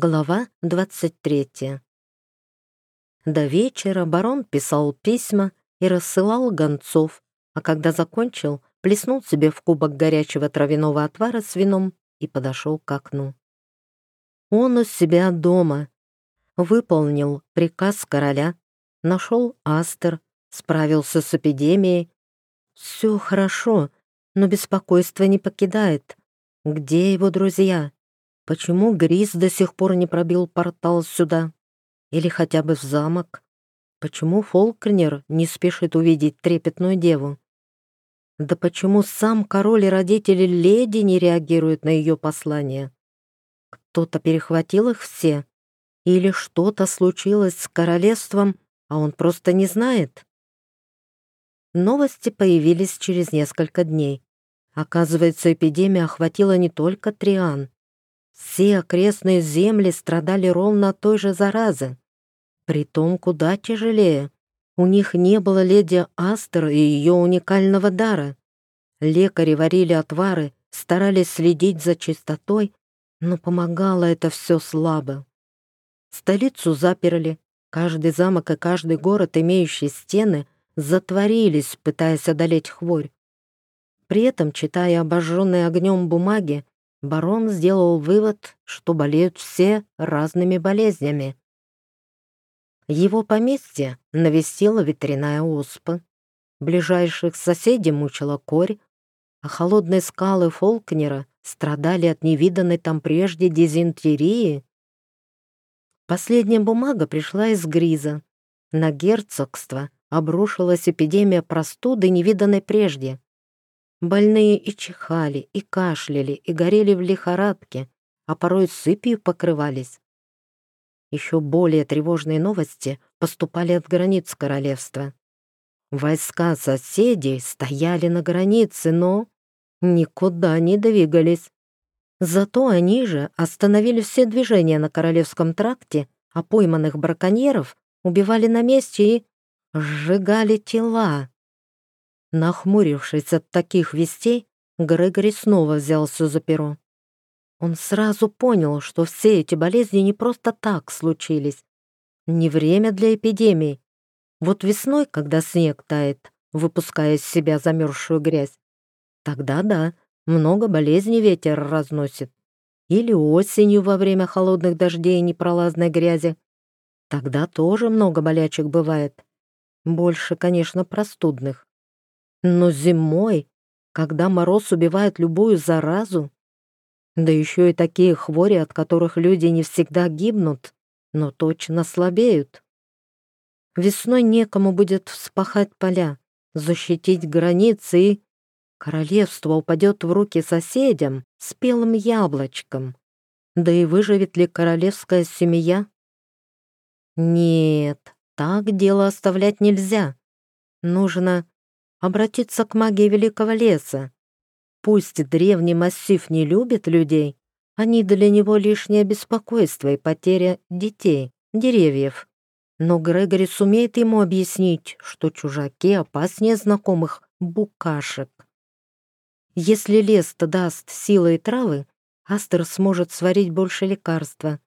Глава 23. До вечера барон писал письма и рассылал гонцов, а когда закончил, плеснул себе в кубок горячего травяного отвара с вином и подошел к окну. Он у себя дома. Выполнил приказ короля, нашел Астер, справился с эпидемией. Все хорошо, но беспокойство не покидает. Где его друзья? Почему Грис до сих пор не пробил портал сюда? Или хотя бы в замок? Почему Фолкнер не спешит увидеть трепетную деву? Да почему сам король и родители леди не реагируют на ее послание? Кто-то перехватил их все? Или что-то случилось с королевством, а он просто не знает? Новости появились через несколько дней. Оказывается, эпидемия охватила не только Триан. Все окрестные земли страдали ровно той же заразы. Притом куда тяжелее. У них не было леди Астер и ее уникального дара. Лекари варили отвары, старались следить за чистотой, но помогало это все слабо. Столицу заперли, каждый замок и каждый город, имеющий стены, затворились, пытаясь одолеть хворь. При этом, читая обожженные огнем бумаги, барон сделал вывод, что болеют все разными болезнями. Его поместье навестила ветряная оспа, ближайших соседей мучила корь, а холодные скалы Фолкнера страдали от невиданной там прежде дизентерии. Последняя бумага пришла из Гриза. На герцогство обрушилась эпидемия простуды, невиданной прежде. Больные и чихали, и кашляли, и горели в лихорадке, а порой сыпью покрывались. Еще более тревожные новости поступали от границ королевства. Войска соседей стояли на границе, но никуда не двигались. Зато они же остановили все движения на Королевском тракте, а пойманных браконьеров убивали на месте и сжигали тела. Нахмурившись от таких вестей, Грегори снова взялся за перо. Он сразу понял, что все эти болезни не просто так случились. Не время для эпидемий. Вот весной, когда снег тает, выпуская из себя замерзшую грязь, тогда да, много болезней ветер разносит. Или осенью во время холодных дождей и непролазной грязи. Тогда тоже много болячек бывает. Больше, конечно, простудных. Но зимой, когда мороз убивает любую заразу, да еще и такие хвори, от которых люди не всегда гибнут, но точно слабеют. Весной некому будет вспахать поля, защитить границы и... Королевство упадет в руки соседям с белым яблочком. Да и выживет ли королевская семья? Нет, так дело оставлять нельзя. Нужно обратиться к магии Великого Леса. Пусть древний массив не любит людей, они для него лишнее беспокойство и потеря детей, деревьев. Но Грегори сумеет ему объяснить, что чужаки опаснее знакомых букашек. Если лес-то даст силы и травы, Астер сможет сварить больше лекарства.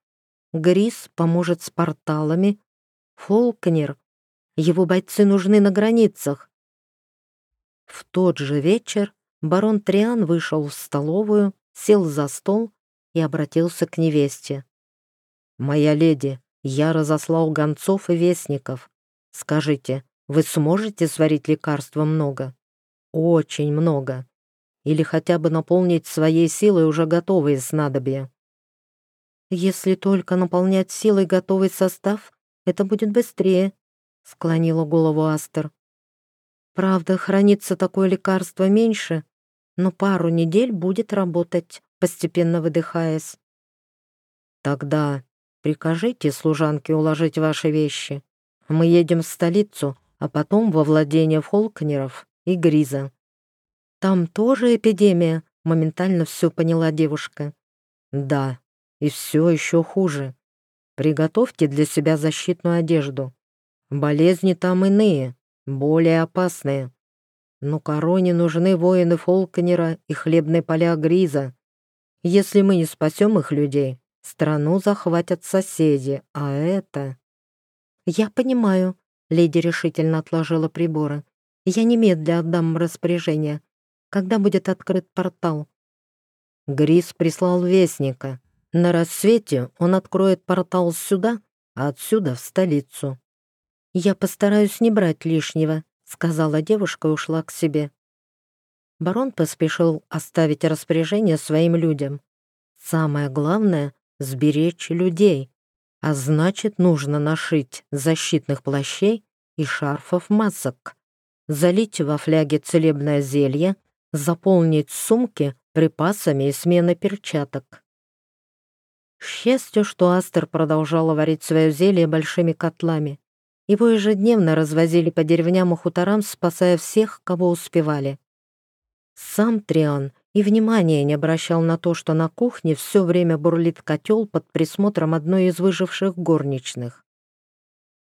Грис поможет с порталами. Фолкнер. Его бойцы нужны на границах. В тот же вечер барон Триан вышел в столовую, сел за стол и обратился к невесте. «Моя леди, я разослал гонцов и вестников. Скажите, вы сможете сварить лекарства много? Очень много. Или хотя бы наполнить своей силой уже готовые снадобья?» «Если только наполнять силой готовый состав, это будет быстрее», — склонила голову Астер. Правда, хранится такое лекарство меньше, но пару недель будет работать, постепенно выдыхаясь. Тогда прикажите служанке уложить ваши вещи. Мы едем в столицу, а потом во владение Фолкнеров и Гриза. Там тоже эпидемия, моментально все поняла девушка. Да, и все еще хуже. Приготовьте для себя защитную одежду. Болезни там иные, более опасные. Но короне нужны воины Фолкнера и хлебные поля Гриза. Если мы не спасем их людей, Страну захватят соседи, а это... «Я понимаю», — леди решительно отложила приборы. «Я немедля отдам распоряжение. Когда будет открыт портал?» Грис прислал вестника. На рассвете он откроет портал сюда, а отсюда в столицу. «Я постараюсь не брать лишнего», — сказала девушка и ушла к себе. Барон поспешил оставить распоряжение своим людям. Самое главное — сберечь людей, а значит, нужно нашить защитных плащей и шарфов масок, залить во фляге целебное зелье, заполнить сумки припасами и сменой перчаток. К счастью, что Астер продолжала варить свое зелье большими котлами. Его ежедневно развозили по деревням и хуторам, спасая всех, кого успевали. Сам Триан и внимания не обращал на то, что на кухне все время бурлит котел под присмотром одной из выживших горничных.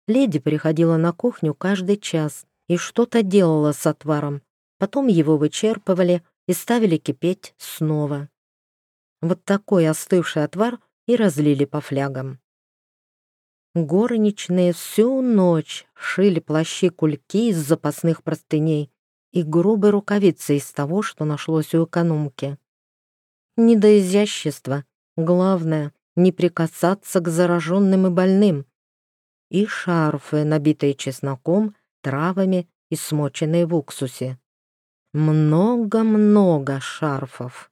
Леди приходила на кухню каждый час и что-то делала с отваром. Потом его вычерпывали и ставили кипеть снова. Вот такой остывший отвар и разлили по флягам. Горничные всю ночь шили плащи-кульки из запасных простыней и грубой рукавицы из того, что нашлось у экономки. Не до изящества. Главное — не прикасаться к зараженным и больным. И шарфы, набитые чесноком, травами и смоченные в уксусе. Много-много шарфов.